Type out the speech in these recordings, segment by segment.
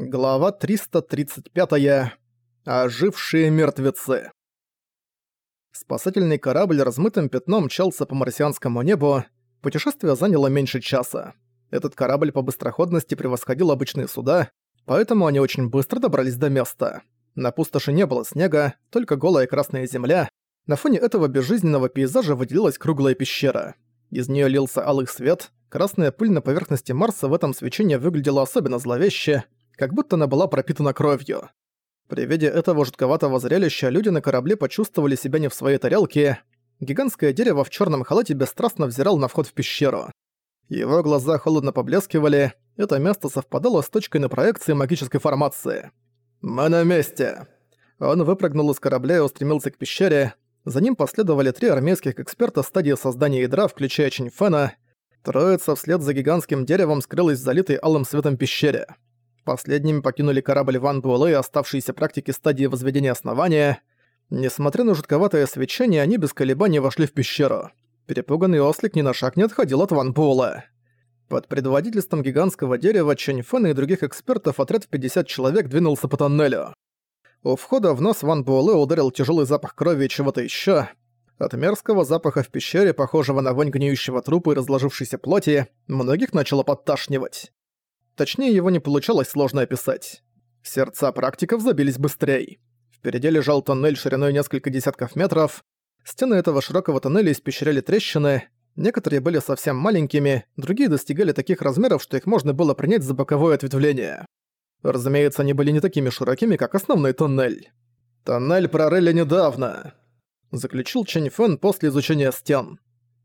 Глава 335. Ожившие мертвецы. Спасательный корабль размытым пятном мчался по марсианскому небу. Путешествие заняло меньше часа. Этот корабль по быстроходности превосходил обычные суда, поэтому они очень быстро добрались до места. На пустоши не было снега, только голая красная земля. На фоне этого безжизненного пейзажа выделилась круглая пещера. Из нее лился алый свет, красная пыль на поверхности Марса в этом свечении выглядела особенно зловеще, как будто она была пропитана кровью. При виде этого жутковатого зрелища люди на корабле почувствовали себя не в своей тарелке. Гигантское дерево в черном халате бесстрастно взирал на вход в пещеру. Его глаза холодно поблескивали, это место совпадало с точкой на проекции магической формации. «Мы на месте!» Он выпрыгнул из корабля и устремился к пещере. За ним последовали три армейских эксперта стадии создания ядра, включая Чиньфена. Троица вслед за гигантским деревом скрылась в залитой алым светом пещере. Последними покинули корабль Ван Буэлэ и оставшиеся практики стадии возведения основания. Несмотря на жутковатое свечение, они без колебаний вошли в пещеру. Перепуганный ослик ни на шаг не отходил от Ван Буэлэ. Под предводительством гигантского дерева Чэнь Фэна и других экспертов отряд в 50 человек двинулся по тоннелю. У входа в нос Ван Буэлэ ударил тяжелый запах крови и чего-то еще. От мерзкого запаха в пещере, похожего на вонь гниющего трупа и разложившейся плоти, многих начало подташнивать. Точнее, его не получалось сложно описать. Сердца практиков забились быстрее. Впереди лежал тоннель шириной несколько десятков метров. Стены этого широкого тоннеля испещряли трещины. Некоторые были совсем маленькими, другие достигали таких размеров, что их можно было принять за боковое ответвление. Разумеется, они были не такими широкими, как основной тоннель. «Тоннель прорыли недавно», — заключил Чэнь Фэн после изучения стен.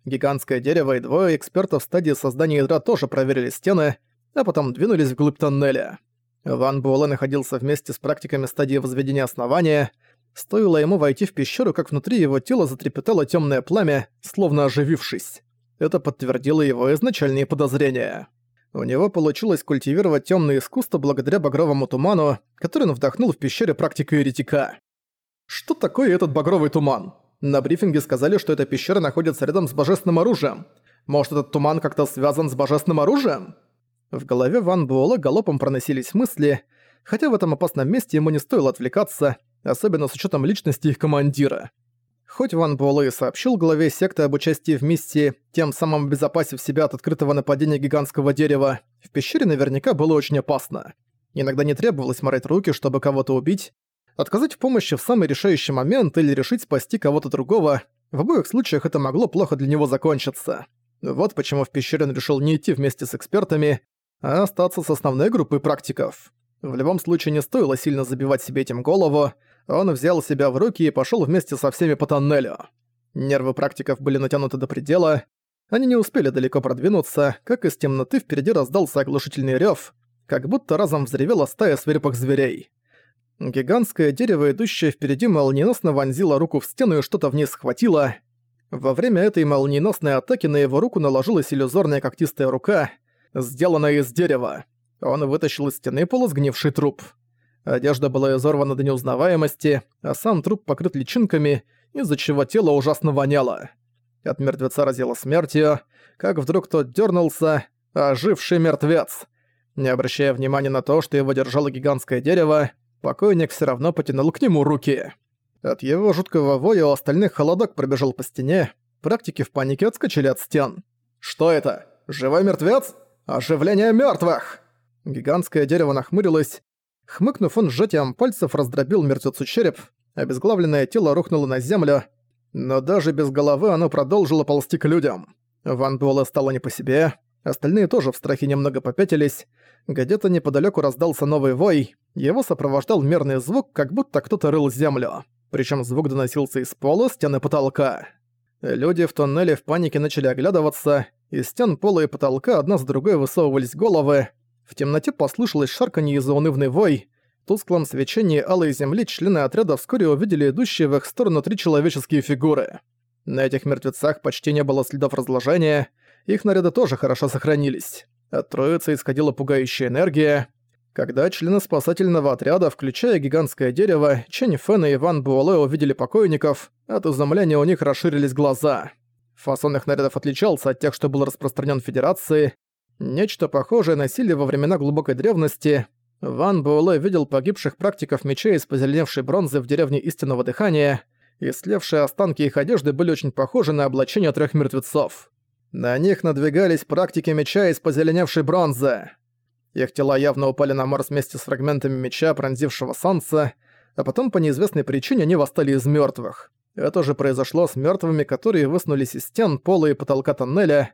Гигантское дерево и двое экспертов в стадии создания ядра тоже проверили стены, а потом двинулись вглубь тоннеля. Ван Буэлэ находился вместе с практиками стадии возведения основания. Стоило ему войти в пещеру, как внутри его тела затрепетало темное пламя, словно оживившись. Это подтвердило его изначальные подозрения. У него получилось культивировать темное искусство благодаря багровому туману, который он вдохнул в пещере практика еретика. Что такое этот багровый туман? На брифинге сказали, что эта пещера находится рядом с божественным оружием. Может, этот туман как-то связан с божественным оружием? В голове Ван Буэлла галопом проносились мысли, хотя в этом опасном месте ему не стоило отвлекаться, особенно с учетом личности их командира. Хоть Ван Буэлэ и сообщил главе секты об участии в миссии, тем самым обезопасив себя от открытого нападения гигантского дерева, в пещере наверняка было очень опасно. Иногда не требовалось морать руки, чтобы кого-то убить, отказать в помощи в самый решающий момент или решить спасти кого-то другого, в обоих случаях это могло плохо для него закончиться. Вот почему в пещере он решил не идти вместе с экспертами, а остаться с основной группой практиков. В любом случае не стоило сильно забивать себе этим голову, он взял себя в руки и пошёл вместе со всеми по тоннелю. Нервы практиков были натянуты до предела, они не успели далеко продвинуться, как из темноты впереди раздался оглушительный рёв, как будто разом взревела стая свирепых зверей. Гигантское дерево, идущее впереди, молниеносно вонзило руку в стену и что-то вниз схватило. Во время этой молниеносной атаки на его руку наложилась иллюзорная когтистая рука — сделанная из дерева. Он вытащил из стены полусгнивший труп. Одежда была изорвана до неузнаваемости, а сам труп покрыт личинками, из-за чего тело ужасно воняло. От мертвеца разило смертью, как вдруг тот дернулся, оживший мертвец. Не обращая внимания на то, что его держало гигантское дерево, покойник все равно потянул к нему руки. От его жуткого воя у остальных холодок пробежал по стене, практики в панике отскочили от стен. «Что это? Живой мертвец?» «Оживление мертвых! Гигантское дерево нахмурилось. Хмыкнув, он сжатием пальцев раздробил мертвецу череп, обезглавленное тело рухнуло на землю, но даже без головы оно продолжило ползти к людям. Ван Буэлэ стало не по себе, остальные тоже в страхе немного попятились. Где-то неподалеку раздался новый вой, его сопровождал мерный звук, как будто кто-то рыл землю. Причем звук доносился из пола, стены потолка. Люди в тоннеле в панике начали оглядываться, из стен пола и потолка одна за другой высовывались головы. В темноте послышалось шарканье и заунывный вой. В тусклом свечении алой земли члены отряда вскоре увидели идущие в их сторону три человеческие фигуры. На этих мертвецах почти не было следов разложения, их наряды тоже хорошо сохранились. От троицы исходила пугающая энергия. Когда члены спасательного отряда, включая гигантское дерево, Чэнь Фэн и Иван Буэлэ увидели покойников, от изумления у них расширились глаза. Фасон их нарядов отличался от тех, что был распространен в Федерации. Нечто похожее носили во времена глубокой древности. Ван Буэлэ видел погибших практиков мечей из позеленевшей бронзы в деревне Истинного Дыхания, и останки их одежды были очень похожи на облачение трех мертвецов. На них надвигались практики меча из позеленевшей бронзы. Их тела явно упали на Марс вместе с фрагментами меча, пронзившего солнце, а потом по неизвестной причине они восстали из мертвых. Это же произошло с мертвыми, которые высунулись из стен, пола и потолка тоннеля.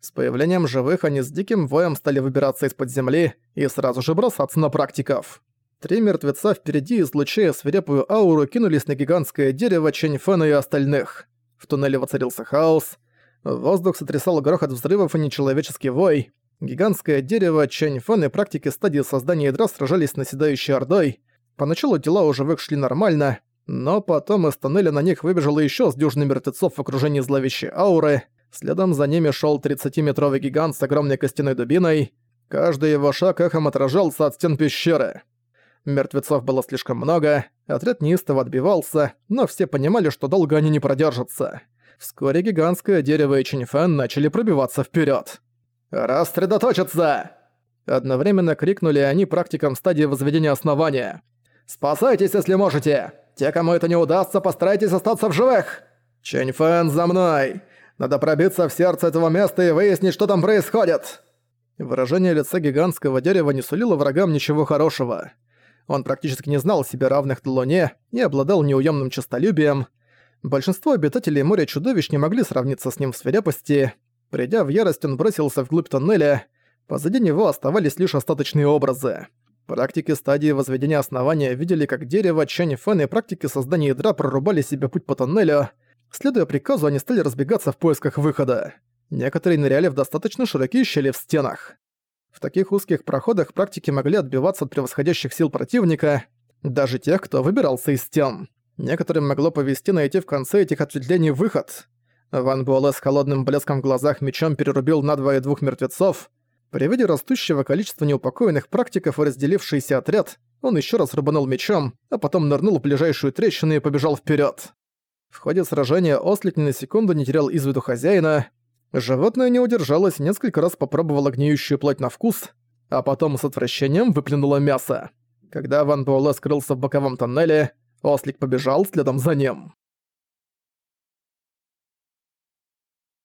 С появлением живых они с диким воем стали выбираться из-под земли и сразу же бросаться на практиков. Три мертвеца впереди, излучая свирепую ауру, кинулись на гигантское дерево Чэньфэна и остальных. В туннеле воцарился хаос. Воздух сотрясал грохот взрывов и нечеловеческий вой. Гигантское дерево Чэньфэн и практики стадии создания ядра сражались с наседающей ордой. Поначалу дела у живых шли нормально, но потом из тоннеля на них выбежало еще с дюжины мертвецов в окружении зловещей ауры. Следом за ними шел 30-метровый гигант с огромной костяной дубиной. Каждый его шаг эхом отражался от стен пещеры. Мертвецов было слишком много, отряд неистово отбивался, но все понимали, что долго они не продержатся. Вскоре гигантское дерево и Чиньфэн начали пробиваться вперед. «Рассредоточиться!» Одновременно крикнули они практикам стадии возведения основания. «Спасайтесь, если можете! Те, кому это не удастся, постарайтесь остаться в живых! Чэньфэн, за мной! Надо пробиться в сердце этого места и выяснить, что там происходит!» Выражение лица гигантского дерева не сулило врагам ничего хорошего. Он практически не знал себе равных на Луне и обладал неуемным честолюбием. Большинство обитателей моря чудовищ не могли сравниться с ним в свирепости. Придя в ярость, он бросился вглубь тоннеля. Позади него оставались лишь остаточные образы. Практики стадии возведения основания видели, как дерево, Чэнь Фэн и практики создания ядра прорубали себе путь по тоннелю. Следуя приказу, они стали разбегаться в поисках выхода. Некоторые ныряли в достаточно широкие щели в стенах. В таких узких проходах практики могли отбиваться от превосходящих сил противника, даже тех, кто выбирался из стен. Некоторым могло повести найти в конце этих ответвлений выход. Ван Буэлэ с холодным блеском в глазах мечом перерубил надвое двух мертвецов, при виде растущего количества неупокоенных практиков и разделившийся отряд, он еще раз рубанул мечом, а потом нырнул в ближайшую трещину и побежал вперед. В ходе сражения ослик ни на секунду не терял из виду хозяина. Животное не удержалось несколько раз попробовало гниющую плоть на вкус, а потом с отвращением выплюнуло мясо. Когда Ван Буэлэ скрылся в боковом тоннеле, ослик побежал следом за ним.